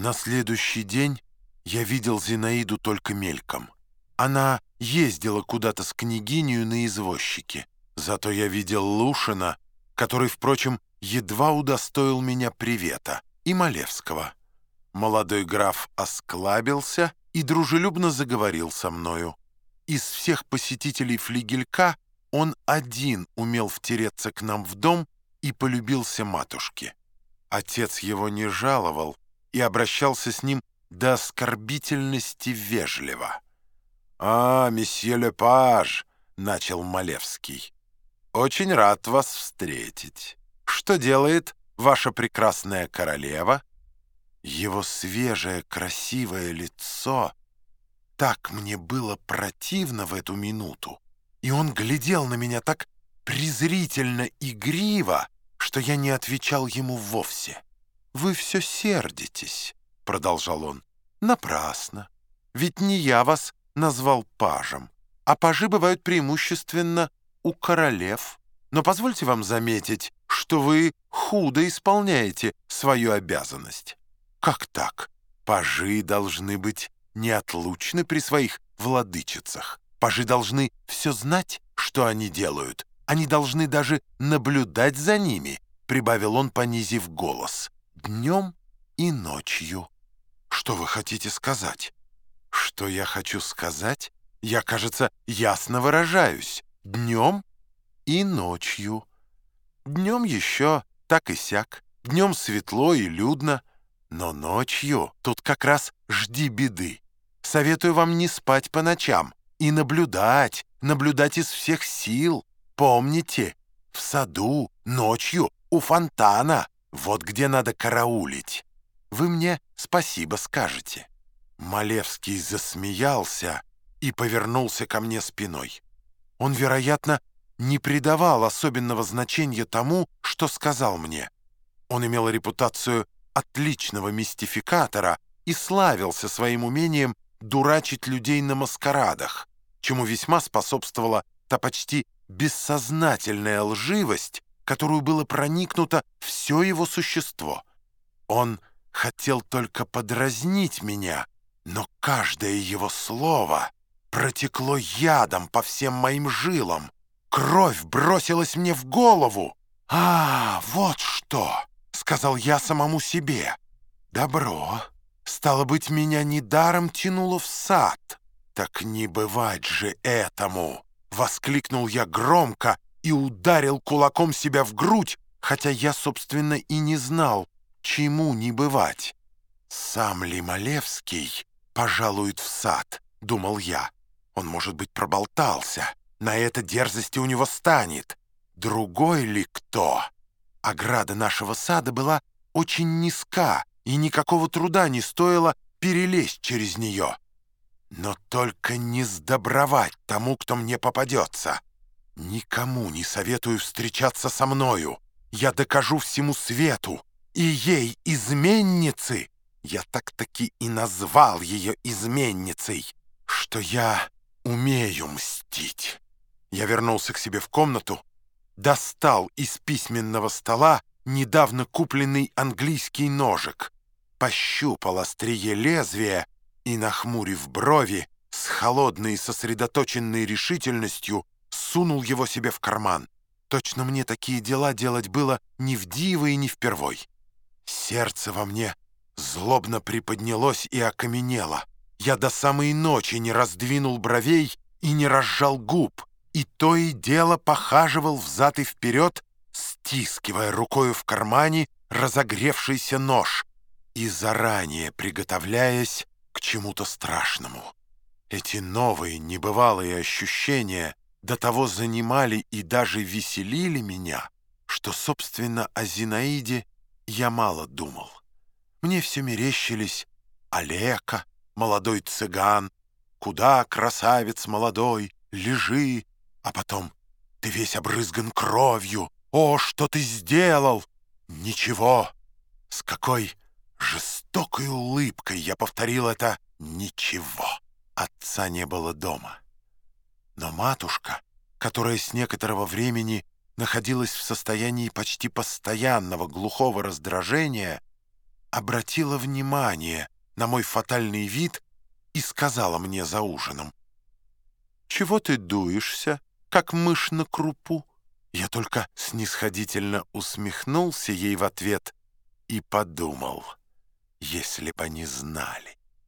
На следующий день я видел Зинаиду только мельком. Она ездила куда-то с княгинью на извозчике. Зато я видел Лушина, который, впрочем, едва удостоил меня привета, и Малевского. Молодой граф осклабился и дружелюбно заговорил со мною. Из всех посетителей флигелька он один умел втереться к нам в дом и полюбился матушке. Отец его не жаловал и обращался с ним до оскорбительности вежливо. «А, месье Лепаж», — начал Малевский, — «очень рад вас встретить. Что делает ваша прекрасная королева?» Его свежее, красивое лицо так мне было противно в эту минуту, и он глядел на меня так презрительно игриво, что я не отвечал ему вовсе. «Вы все сердитесь», — продолжал он. «Напрасно. Ведь не я вас назвал пажем, а пажи бывают преимущественно у королев. Но позвольте вам заметить, что вы худо исполняете свою обязанность». «Как так? Пажи должны быть неотлучны при своих владычицах. Пажи должны все знать, что они делают. Они должны даже наблюдать за ними», — прибавил он, понизив голос. «Днем и ночью». «Что вы хотите сказать?» «Что я хочу сказать? Я, кажется, ясно выражаюсь. Днем и ночью. Днем еще так и сяк. Днем светло и людно». Но ночью тут как раз жди беды. Советую вам не спать по ночам и наблюдать, наблюдать из всех сил. Помните, в саду, ночью, у фонтана, вот где надо караулить. Вы мне спасибо скажете». Малевский засмеялся и повернулся ко мне спиной. Он, вероятно, не придавал особенного значения тому, что сказал мне. Он имел репутацию отличного мистификатора и славился своим умением дурачить людей на маскарадах, чему весьма способствовала та почти бессознательная лживость, которую было проникнуто все его существо. Он хотел только подразнить меня, но каждое его слово протекло ядом по всем моим жилам. Кровь бросилась мне в голову. «А, вот что!» сказал я самому себе. Добро. Стало быть, меня недаром тянуло в сад. Так не бывать же этому! Воскликнул я громко и ударил кулаком себя в грудь, хотя я, собственно, и не знал, чему не бывать. «Сам ли Малевский пожалует в сад?» — думал я. «Он, может быть, проболтался. На это дерзости у него станет. Другой ли кто?» Ограда нашего сада была очень низка, и никакого труда не стоило перелезть через нее. Но только не сдобровать тому, кто мне попадется. Никому не советую встречаться со мною. Я докажу всему свету. И ей, изменницы, я так-таки и назвал ее изменницей, что я умею мстить. Я вернулся к себе в комнату, достал из письменного стола недавно купленный английский ножик, пощупал острие лезвия и, нахмурив брови, с холодной и сосредоточенной решительностью сунул его себе в карман. Точно мне такие дела делать было ни в диво и ни впервой. Сердце во мне злобно приподнялось и окаменело. Я до самой ночи не раздвинул бровей и не разжал губ, и то и дело похаживал взад и вперед, стискивая рукою в кармане разогревшийся нож и заранее приготовляясь к чему-то страшному. Эти новые небывалые ощущения до того занимали и даже веселили меня, что, собственно, о Зинаиде я мало думал. Мне все мерещились Олега, молодой цыган, куда красавец молодой, лежи, а потом ты весь обрызган кровью. О, что ты сделал? Ничего. С какой жестокой улыбкой я повторил это «ничего». Отца не было дома. Но матушка, которая с некоторого времени находилась в состоянии почти постоянного глухого раздражения, обратила внимание на мой фатальный вид и сказала мне за ужином, «Чего ты дуешься, как мышь на крупу?» Я только снисходительно усмехнулся ей в ответ и подумал, если бы они знали.